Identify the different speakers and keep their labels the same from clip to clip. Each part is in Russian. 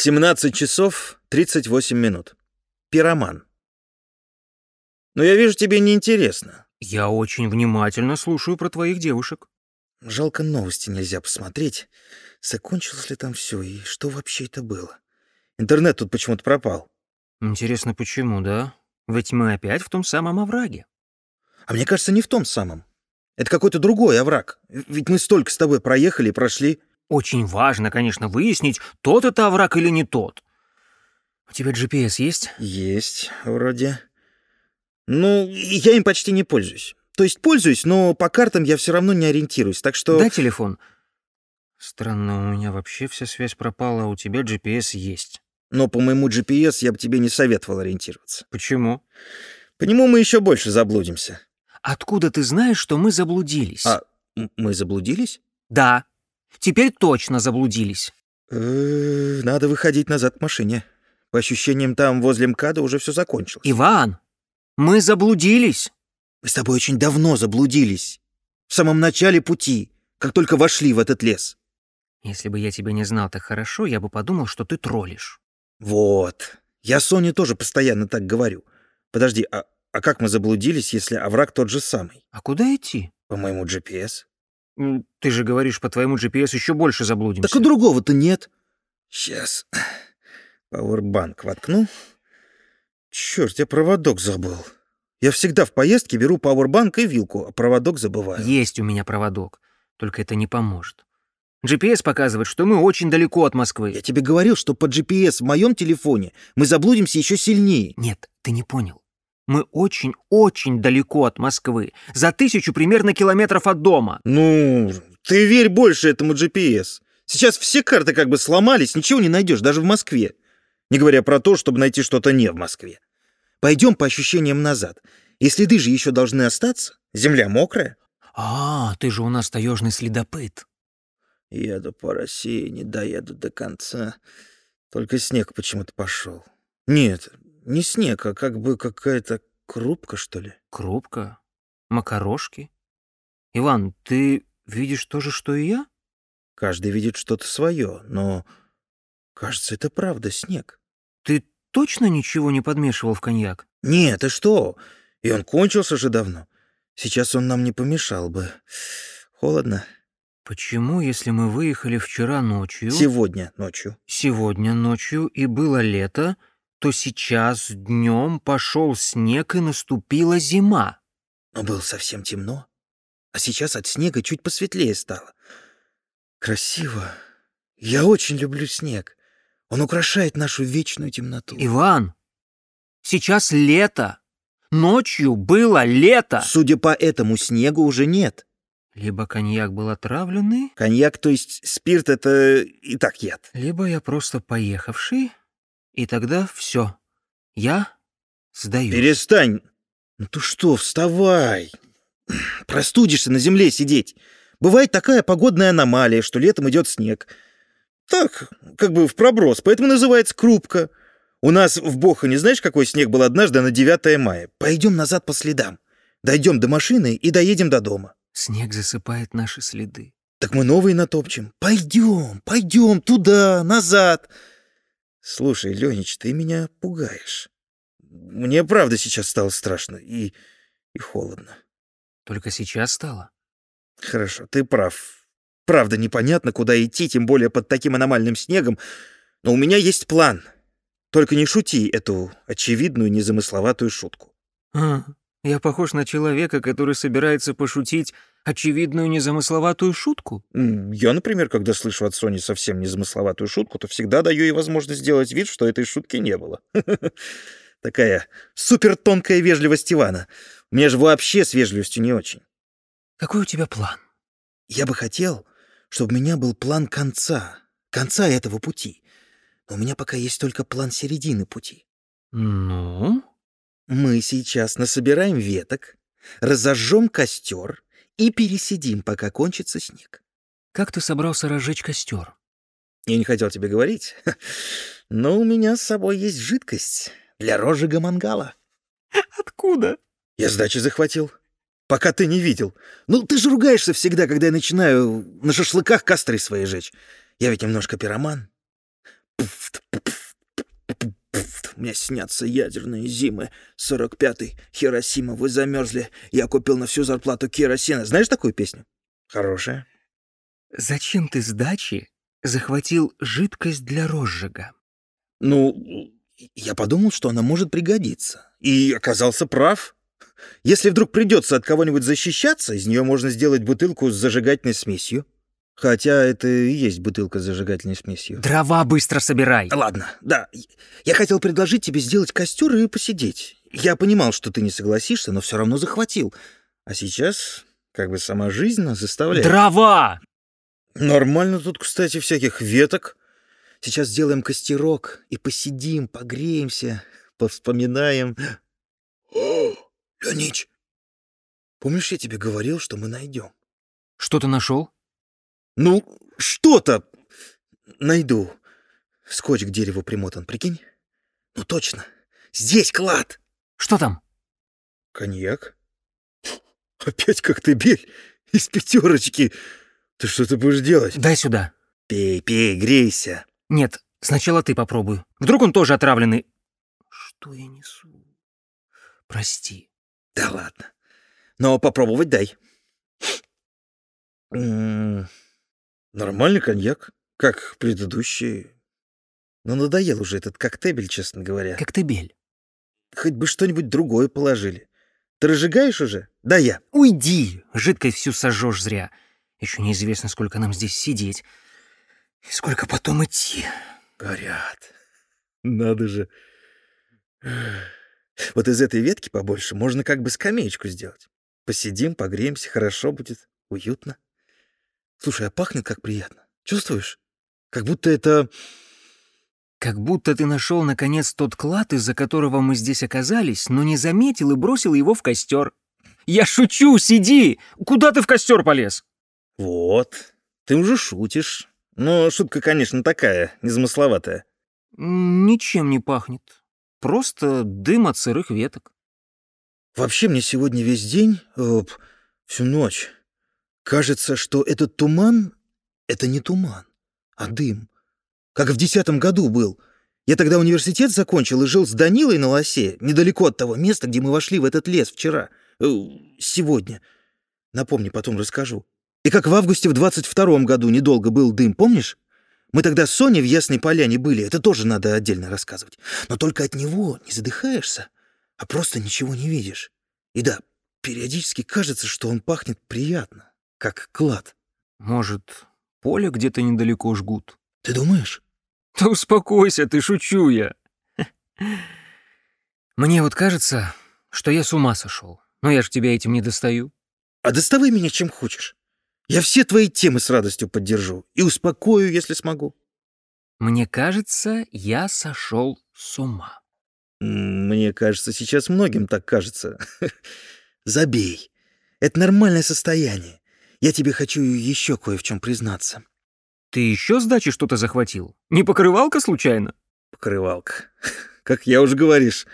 Speaker 1: 17 часов 38 минут. Пироман. Но я вижу, тебе неинтересно.
Speaker 2: Я очень внимательно слушаю про твоих девушек.
Speaker 1: Жалко, новости нельзя посмотреть. Закончилось ли там все и что вообще это было? Интернет тут почему-то пропал.
Speaker 2: Интересно, почему, да? Ведь мы опять в том самом овраге.
Speaker 1: А мне кажется, не в том самом. Это какой-то другой овраг. Ведь мы столько с тобой проехали и прошли.
Speaker 2: Очень важно, конечно, выяснить, тот это овраг или не тот. У тебя GPS есть?
Speaker 1: Есть, вроде. Ну, я им почти не пользуюсь. То есть пользуюсь, но по картам я все равно не ориентируюсь, так что...
Speaker 2: Дай телефон. Странно, у меня вообще вся связь пропала, а у тебя GPS есть.
Speaker 1: Но по моему GPS я бы тебе не советовал ориентироваться.
Speaker 2: Почему?
Speaker 1: По нему мы еще больше заблудимся.
Speaker 2: Откуда ты знаешь, что мы заблудились?
Speaker 1: А мы заблудились?
Speaker 2: Да. Теперь точно заблудились.
Speaker 1: Э, надо выходить назад к машине. По ощущениям, там возле МКАДа уже все закончилось.
Speaker 2: Иван, мы заблудились.
Speaker 1: Мы с тобой очень давно заблудились. В самом начале пути, как только вошли в этот лес.
Speaker 2: Если бы я тебя не знал так хорошо, я бы подумал, что ты троллишь.
Speaker 1: Вот. Я Соне тоже постоянно так говорю. Подожди, а, а как мы заблудились, если овраг тот же самый?
Speaker 2: А куда идти?
Speaker 1: По моему GPS.
Speaker 2: Ты же говоришь, по твоему GPS еще больше заблудимся.
Speaker 1: Так и другого-то нет. Сейчас. Пауэрбанк воткну. Черт, я проводок забыл. Я всегда в поездке беру пауэрбанк и вилку, а проводок забываю.
Speaker 2: Есть у меня проводок, только это не поможет. GPS показывает, что мы очень далеко от Москвы.
Speaker 1: Я тебе говорил, что по GPS в моем телефоне мы заблудимся еще сильнее.
Speaker 2: Нет, ты не понял. Мы очень-очень далеко от Москвы. За тысячу примерно километров от дома.
Speaker 1: Ну, ты верь больше этому GPS. Сейчас все карты как бы сломались, ничего не найдешь, даже в Москве. Не говоря про то, чтобы найти что-то не в Москве. Пойдем по ощущениям назад. И следы же еще должны остаться. Земля мокрая.
Speaker 2: А, ты же у нас таежный следопыт.
Speaker 1: Еду по России, не доеду до конца. Только снег почему-то пошел. Нет, не снег, а как бы какая-то крупка, что ли.
Speaker 2: Крупка? Макарошки? Иван, ты видишь то же, что и я?
Speaker 1: Каждый видит что-то свое, но, кажется, это правда снег.
Speaker 2: Ты точно ничего не подмешивал в коньяк?
Speaker 1: Нет, ты что? И он кончился же давно. Сейчас он нам не помешал бы. Холодно.
Speaker 2: Почему, если мы выехали вчера ночью...
Speaker 1: Сегодня ночью.
Speaker 2: Сегодня ночью и было лето, то сейчас днем пошел снег и наступила зима.
Speaker 1: Но было совсем темно, а сейчас от снега чуть посветлее стало. Красиво. Я очень люблю снег. Он украшает нашу вечную темноту.
Speaker 2: Иван, сейчас лето. Ночью было лето.
Speaker 1: Судя по этому, снегу уже нет.
Speaker 2: Либо коньяк был отравленный...
Speaker 1: Коньяк, то есть спирт, это и так яд.
Speaker 2: Либо я просто поехавший, и тогда все. Я сдаюсь.
Speaker 1: Перестань. Ну ты что, вставай. Простудишься на земле сидеть. Бывает такая погодная аномалия, что летом идет снег. Так, как бы в проброс, поэтому называется крупка. У нас в Бохане знаешь, какой снег был однажды на 9 мая? Пойдем назад по следам. Дойдем до машины и доедем до дома.
Speaker 2: Снег засыпает наши следы.
Speaker 1: Так мы новые натопчем. Пойдем, пойдем туда, назад. Слушай, Ленич, ты меня пугаешь. Мне правда сейчас стало страшно и, и холодно.
Speaker 2: Только сейчас стало?
Speaker 1: Хорошо, ты прав. Правда непонятно, куда идти, тем более под таким аномальным снегом. Но у меня есть план. Только не шути эту очевидную незамысловатую шутку.
Speaker 2: А, я похож на человека, который собирается пошутить очевидную незамысловатую шутку?
Speaker 1: Я, например, когда слышу от Сони совсем незамысловатую шутку, то всегда даю ей возможность сделать вид, что этой шутки не было. Такая супертонкая вежливость Ивана. У меня же вообще с вежливостью не очень.
Speaker 2: Какой у тебя план?
Speaker 1: Я бы хотел, чтобы у меня был план конца, конца этого пути. Но у меня пока есть только план середины пути.
Speaker 2: Ну?
Speaker 1: Мы сейчас насобираем веток, разожжем костер и пересидим, пока кончится снег.
Speaker 2: Как ты собрался разжечь костер?
Speaker 1: Я не хотел тебе говорить, но у меня с собой есть жидкость для розжига мангала.
Speaker 2: Откуда?
Speaker 1: Я сдачи захватил. Пока ты не видел. Ну, ты же ругаешься всегда, когда я начинаю на шашлыках костры свои жечь. Я ведь немножко пироман. Пуф, Мне снятся ядерные зимы. 45-й. Хиросима, вы замерзли. Я купил на всю зарплату керосина. Знаешь такую песню? Хорошая.
Speaker 2: Зачем ты с дачи захватил жидкость для розжига?
Speaker 1: Ну, я подумал, что она может пригодиться. И оказался прав. Если вдруг придется от кого-нибудь защищаться, из нее можно сделать бутылку с зажигательной смесью. Хотя это и есть бутылка с зажигательной смесью.
Speaker 2: Дрова быстро собирай.
Speaker 1: Ладно, да. Я хотел предложить тебе сделать костер и посидеть. Я понимал, что ты не согласишься, но все равно захватил. А сейчас как бы сама жизнь нас заставляет.
Speaker 2: Дрова!
Speaker 1: Нормально тут, кстати, всяких веток. Сейчас сделаем костерок и посидим, погреемся, повспоминаем. О, Леонич, помнишь, я тебе говорил, что мы найдем?
Speaker 2: Что ты нашел?
Speaker 1: Ну, что-то найду. Скотч к дереву примотан, прикинь? Ну, точно. Здесь клад.
Speaker 2: Что там?
Speaker 1: Коньяк? Опять коктебель из пятерочки. Ты что ты будешь делать?
Speaker 2: Дай сюда.
Speaker 1: Пей, пей, грейся.
Speaker 2: Нет, сначала ты попробуй. Вдруг он тоже отравленный. Что я несу? Прости.
Speaker 1: Да ладно. Но попробовать дай. М -м, нормальный коньяк, как предыдущий. Но надоел уже этот коктебель, честно говоря.
Speaker 2: Коктебель.
Speaker 1: Хоть бы что-нибудь другое положили. Ты разжигаешь уже? Да я.
Speaker 2: Уйди! Жидкость всю сожжешь зря. Еще неизвестно, сколько нам здесь сидеть. И сколько потом идти.
Speaker 1: Горят. Надо же. Вот из этой ветки побольше можно как бы скамеечку сделать. Посидим, погреемся, хорошо будет, уютно. Слушай, а пахнет как приятно. Чувствуешь? Как будто это...
Speaker 2: Как будто ты нашел наконец тот клад, из-за которого мы здесь оказались, но не заметил и бросил его в костер. Я шучу, сиди! Куда ты в костер полез?
Speaker 1: Вот, ты уже шутишь. Но шутка, конечно, такая, незамысловатая.
Speaker 2: Ничем не пахнет. Просто дым от сырых веток.
Speaker 1: Вообще мне сегодня весь день, оп, всю ночь, кажется, что этот туман — это не туман, а дым. Как в десятом году был. Я тогда университет закончил и жил с Данилой на лосе, недалеко от того места, где мы вошли в этот лес вчера. Э, сегодня. Напомни, потом расскажу. И как в августе в 22-м году недолго был дым, помнишь? Мы тогда с Соней в Ясной Поляне были, это тоже надо отдельно рассказывать. Но только от него не задыхаешься, а просто ничего не видишь. И да, периодически кажется, что он пахнет приятно, как клад.
Speaker 2: Может, поле где-то недалеко жгут?
Speaker 1: Ты думаешь?
Speaker 2: Да успокойся, ты шучу я. Мне вот кажется, что я с ума сошел. Но я ж тебя этим не достаю.
Speaker 1: А доставай меня чем хочешь. Я все твои темы с радостью поддержу и успокою, если смогу.
Speaker 2: Мне кажется, я сошел с ума.
Speaker 1: Мне кажется, сейчас многим так кажется. Забей. Это нормальное состояние. Я тебе хочу еще кое в чем признаться.
Speaker 2: Ты еще с дачи что-то захватил? Не покрывалка случайно?
Speaker 1: Покрывалка. Как я уже говоришь.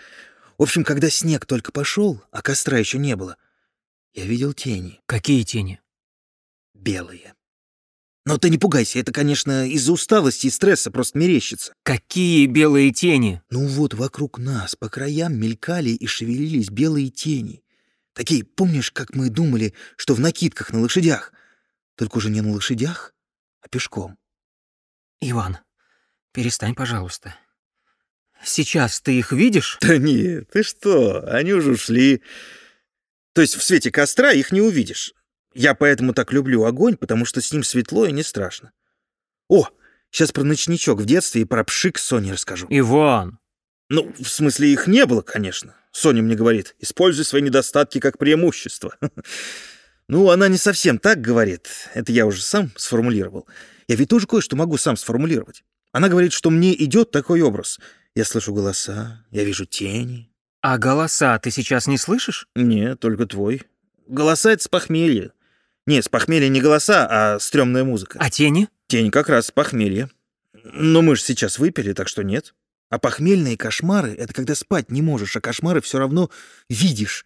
Speaker 1: В общем, когда снег только пошел, а костра еще не было, я видел тени.
Speaker 2: Какие тени?
Speaker 1: белые. Но ты не пугайся, это, конечно, из-за усталости и стресса просто мерещится.
Speaker 2: Какие белые тени?
Speaker 1: Ну вот вокруг нас по краям мелькали и шевелились белые тени. Такие, помнишь, как мы думали, что в накидках на лошадях? Только уже не на лошадях, а пешком.
Speaker 2: Иван, перестань, пожалуйста. Сейчас ты их видишь?
Speaker 1: Да нет, ты что, они уже ушли. То есть в свете костра их не увидишь. Я поэтому так люблю огонь, потому что с ним светло и не страшно. О, сейчас про ночничок в детстве и про пшик Соне расскажу.
Speaker 2: Иван!
Speaker 1: Ну, в смысле, их не было, конечно. Соня мне говорит, используй свои недостатки как преимущество. Ну, она не совсем так говорит. Это я уже сам сформулировал. Я ведь тоже кое-что могу сам сформулировать. Она говорит, что мне идет такой образ. Я слышу голоса, я вижу тени.
Speaker 2: А голоса ты сейчас не слышишь?
Speaker 1: Нет, только твой. Голоса — это с похмелья. Не, с похмелья не голоса, а стрёмная музыка.
Speaker 2: А тени?
Speaker 1: Тени как раз с похмелья. Но мы же сейчас выпили, так что нет. А похмельные кошмары — это когда спать не можешь, а кошмары все равно видишь.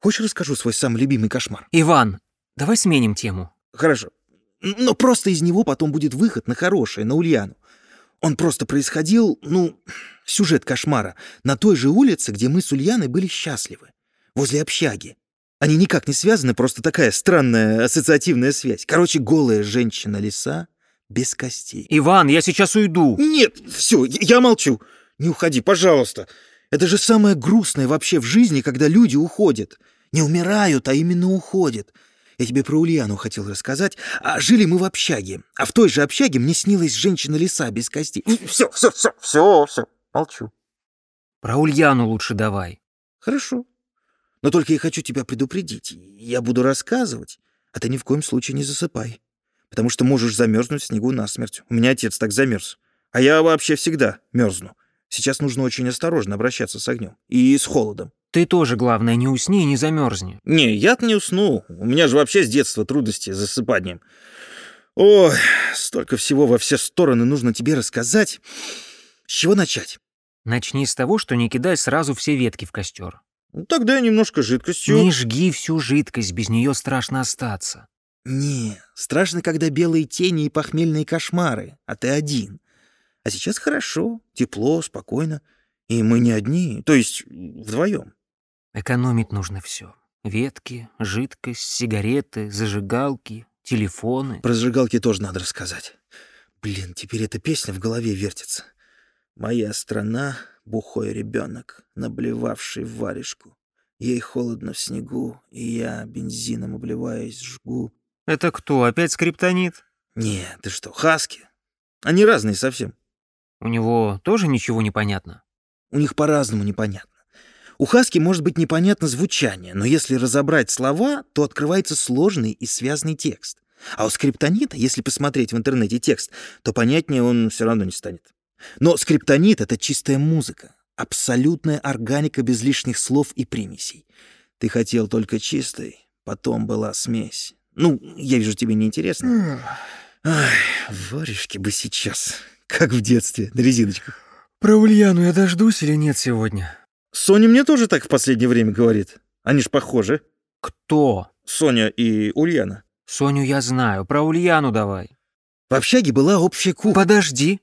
Speaker 1: Хочешь, расскажу свой самый любимый кошмар?
Speaker 2: Иван, давай сменим тему.
Speaker 1: Хорошо. Но просто из него потом будет выход на хорошее, на Ульяну. Он просто происходил, ну, сюжет кошмара на той же улице, где мы с Ульяной были счастливы, возле общаги. Они никак не связаны, просто такая странная ассоциативная связь. Короче, голая женщина-лиса без костей.
Speaker 2: Иван, я сейчас уйду.
Speaker 1: Нет, все, я молчу. Не уходи, пожалуйста. Это же самое грустное вообще в жизни, когда люди уходят. Не умирают, а именно уходят. Я тебе про Ульяну хотел рассказать. А жили мы в общаге. А в той же общаге мне снилась женщина-лиса без костей. Все, все, все, все, все. Молчу.
Speaker 2: Про Ульяну лучше давай.
Speaker 1: Хорошо. Но только я хочу тебя предупредить. Я буду рассказывать, а ты ни в коем случае не засыпай. Потому что можешь замерзнуть в снегу насмерть. У меня отец так замерз. А я вообще всегда мерзну. Сейчас нужно очень осторожно обращаться с огнем. И с холодом.
Speaker 2: Ты тоже, главное, не усни и не замерзни.
Speaker 1: Не, я-то не усну. У меня же вообще с детства трудности с засыпанием. Ой, столько всего во все стороны нужно тебе рассказать. С чего начать?
Speaker 2: Начни с того, что не кидай сразу все ветки в костер.
Speaker 1: Ну, тогда немножко жидкостью.
Speaker 2: Не жги всю жидкость, без нее страшно остаться.
Speaker 1: Не, страшно, когда белые тени и похмельные кошмары, а ты один. А сейчас хорошо, тепло, спокойно. И мы не одни, то есть вдвоем.
Speaker 2: Экономить нужно все. Ветки, жидкость, сигареты, зажигалки, телефоны.
Speaker 1: Про зажигалки тоже надо рассказать. Блин, теперь эта песня в голове вертится. Моя страна — бухой ребенок, наблевавший в варежку. Ей холодно в снегу, и я бензином обливаясь жгу.
Speaker 2: Это кто, опять скриптонит?
Speaker 1: Не, ты что, хаски? Они разные совсем.
Speaker 2: У него тоже ничего не понятно?
Speaker 1: У них по-разному непонятно. У Хаски может быть непонятно звучание, но если разобрать слова, то открывается сложный и связанный текст. А у скриптонита, если посмотреть в интернете текст, то понятнее он все равно не станет. Но скриптонит — это чистая музыка, абсолютная органика без лишних слов и примесей. Ты хотел только чистой, потом была смесь. Ну, я вижу, тебе не интересно. Ай, варежки бы сейчас, как в детстве, на резиночках.
Speaker 2: Про Ульяну я дождусь или нет сегодня?
Speaker 1: Соня мне тоже так в последнее время говорит. Они ж похожи.
Speaker 2: Кто?
Speaker 1: Соня и Ульяна.
Speaker 2: Соню я знаю, про Ульяну давай.
Speaker 1: В общаге была общая кухня.
Speaker 2: Подожди.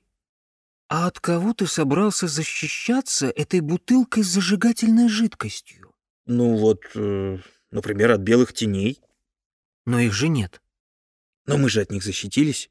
Speaker 2: А от кого ты собрался защищаться этой бутылкой с зажигательной жидкостью?
Speaker 1: Ну вот, э, например, от белых теней.
Speaker 2: Но их же нет.
Speaker 1: Но мы же от них защитились.